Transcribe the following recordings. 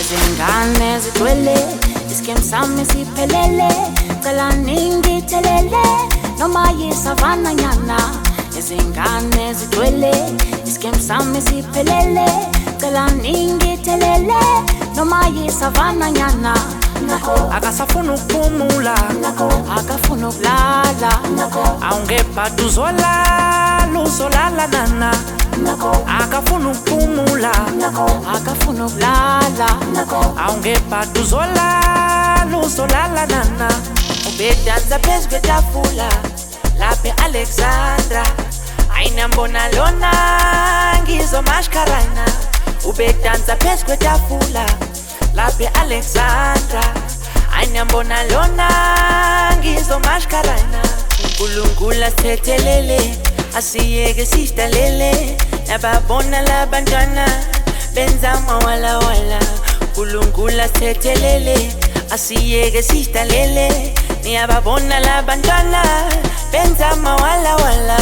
izingane zigcwele iskem sami siphelele cela ningithelele noma yisavana nyana izingane zigcwele iskem sami siphelele cela ningithelele noma yisavana nyana akasafuna ukumula akafuna ukulala aungepha tuzolala uzolala nana. Akafuna ukumula akafuna ukulala aungepha tuzolala uzolala nana. Ubedanza phezu kwetafula lape alexandra. Ainambona lona ngizomashkarana ubedanza phezu kwetafula lapha e-alexandra. Ayinambona lona ngizomashkarana. Unkulunkulu asithethelele asiyeke sidalele nababona labantwana benza mawalawala unkulunkulu asithethelele asiyeke sidalele niyababona labantwana benza mawalawala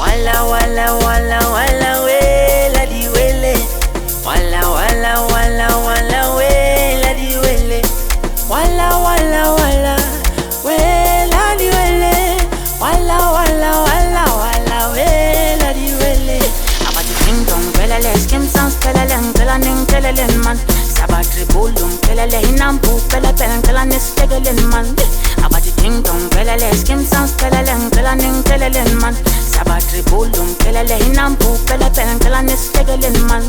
wala wala wala wala dong pelele skim sounds ngicela ningitheleleni man. Sabatribulu ngiphelele inampu pele pele ngicela nisitekeleni man. Abathi ding dong pelele skim sounds ngicela ningitheleleni man. Sabatribulu ngiphelele inampu pele pele ngicela man.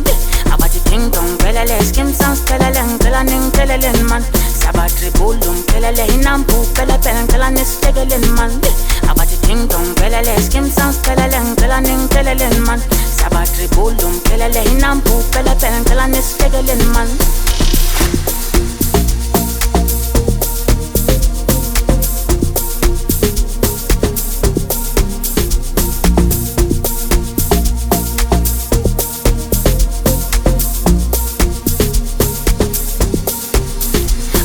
Abathi ding dong skim sounds ngicela ningitheleleni man. Sabatribulu ngiphelele inampu pele pele ngicela man. Abathi ding dong skim sounds ngicela ningitheleleni man sabatribulu ngiphelele inampu pele pele ngicela nisitekeleni man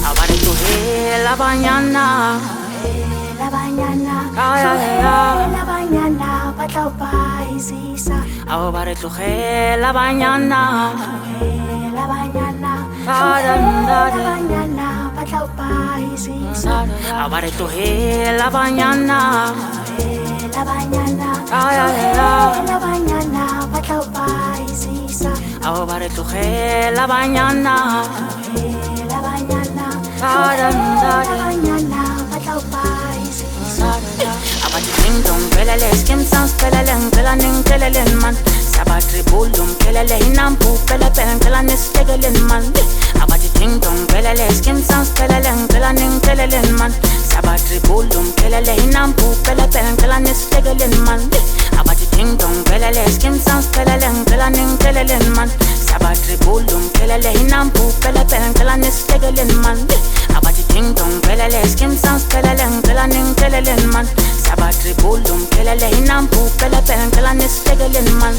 abarituhela banyana La banyana, Ay, ay, ay. la banyana, Ata paisisa Ahora tu la mañana La mañana La mañana Ata paisisa Ahora tu la mañana La mañana La mañana Ata paisisa Ahora tu la mañana La La abathi ding dong pelele skim sounds pelele ngicela ningitheleleni man sabatribulu ngiphelele inampu pele pele ngicela nisitekeleni man abathi ding dong pelele skim sounds pelele ngicela ningitheleleni man sabatribulu ngiphelele inampu pele pele ngicela nisitekeleni man abathi ding dong pelele skim sounds pelele ngicela ningitheleleni man sabatribulu ngiphelele inampu pele pele ngicela nisitekeleni man abathi ding dong pelele skim sounds pelele ngicela ningitheleleni man sabatribulu ngiphelele inampu pele pele ngicela nisitekeleni man